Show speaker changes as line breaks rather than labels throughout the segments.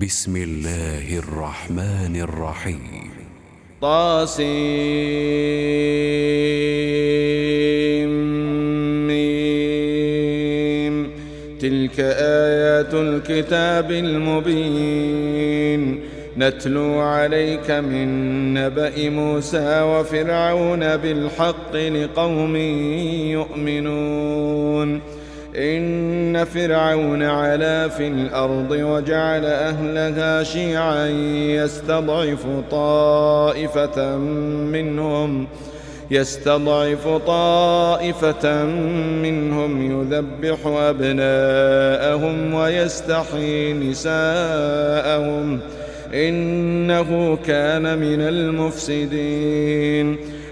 بسم الله الرحمن الرحيم.
طاسم. تلك آيات الكتاب المبين. نتلو عليك من نبأ موسى وفرعون بالحق لقوم يؤمنون. ان فرعون علا في الأرض وجعل اهلها شيعا يستضعف طائفة منهم يستضعف طائفة منهم يذبح أبناءهم ويستحيي نساءهم إنه كان من المفسدين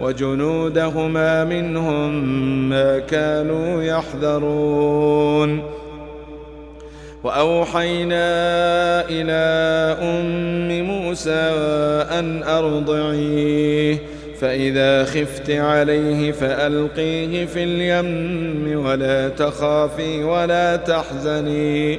وجنودهما منهم ما كانوا يحذرون. وأوحينا إلى أم موسى أن أرضعيه فإذا خفت عليه فألقيه في اليم ولا تخافي ولا تحزني.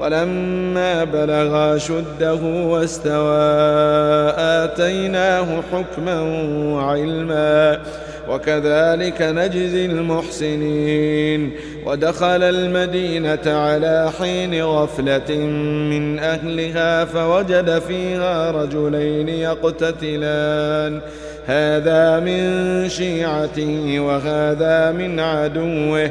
ولما بلغ شده واستوى آتيناه حكما وعلما وكذلك نجزي المحسنين ودخل المدينة على حين غفلة من أهلها فوجد فيها رجلين يقتتلان هذا من شيعته وهذا من عدوه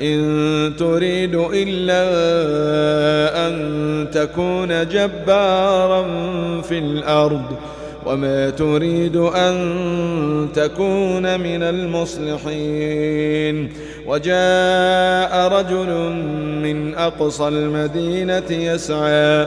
إن تريد إلا أن تكون جبارا في الأرض وما تريد أن تكون من المصلحين وجاء رجل من أقصى المدينة يسعى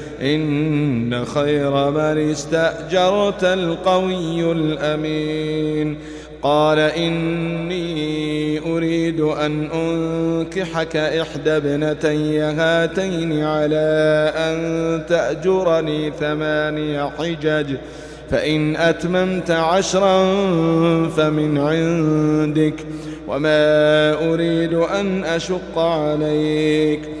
إن خير من استأجرت القوي الأمين. قال إني أريد أن أنكحك إحدى ابنتي هاتين على أن تأجرني ثماني حجج. فإن أتممت عشرا فمن عندك. وما أريد أن أشق عليك.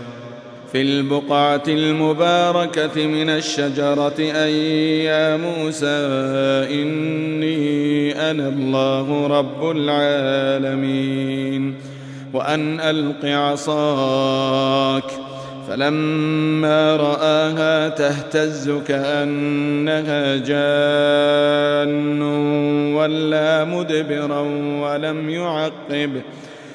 في البقعة المباركة من الشجرة أي يا موسى إني أنا الله رب العالمين وأن ألق عصاك فلما رآها تهتز كأنها جان ولا مدبرا ولم يعقب ۖ.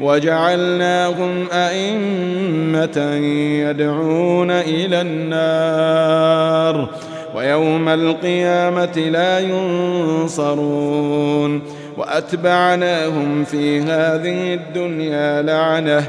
وجعلناهم أئمة يدعون إلى النار ويوم القيامة لا ينصرون وأتبعناهم في هذه الدنيا لعنة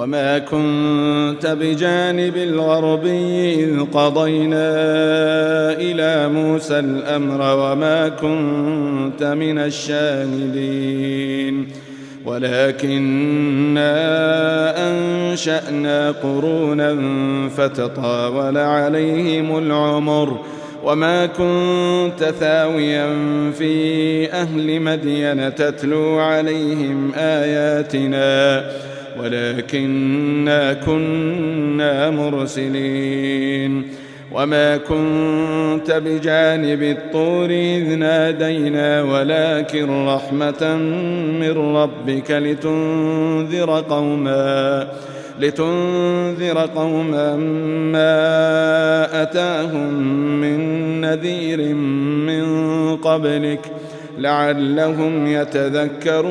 وما كنت بجانب الغربي إذ قضينا إلى موسى الأمر وما كنت من الشاهدين ولكننا أنشأنا قرونا فتطاول عليهم العمر وما كنت ثاويا في أهل مدين تتلو عليهم آياتنا ولكننا كنا مرسلين وما كنت بجانب الطور إذ نادينا ولكن رحمة من ربك لتنذر قوما لتنذر قوما ما أتاهم من نذير من قبلك لعلهم يتذكرون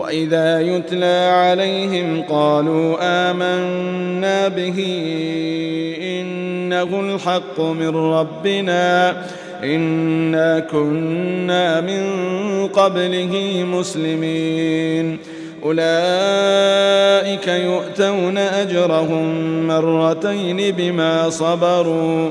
وَإِذَا يُتْلَى عَلَيْهِمْ قَالُوا آمَنَّا بِهِ إِنَّهُ الْحَقُّ مِنْ رَبِّنَا إِنَّا كُنَّا مِنْ قَبْلِهِ مُسْلِمِينَ أُولَئِكَ يُؤْتَوْنَ أَجْرَهُمْ مَرَّتَيْنِ بِمَا صَبَرُوا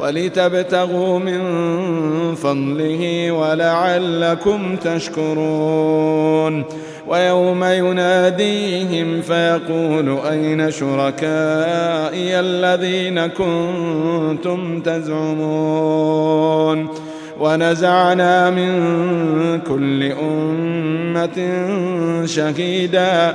ولتبتغوا من فضله ولعلكم تشكرون. ويوم يناديهم فيقول أين شركائي الذين كنتم تزعمون؟ ونزعنا من كل أمة شهيداً.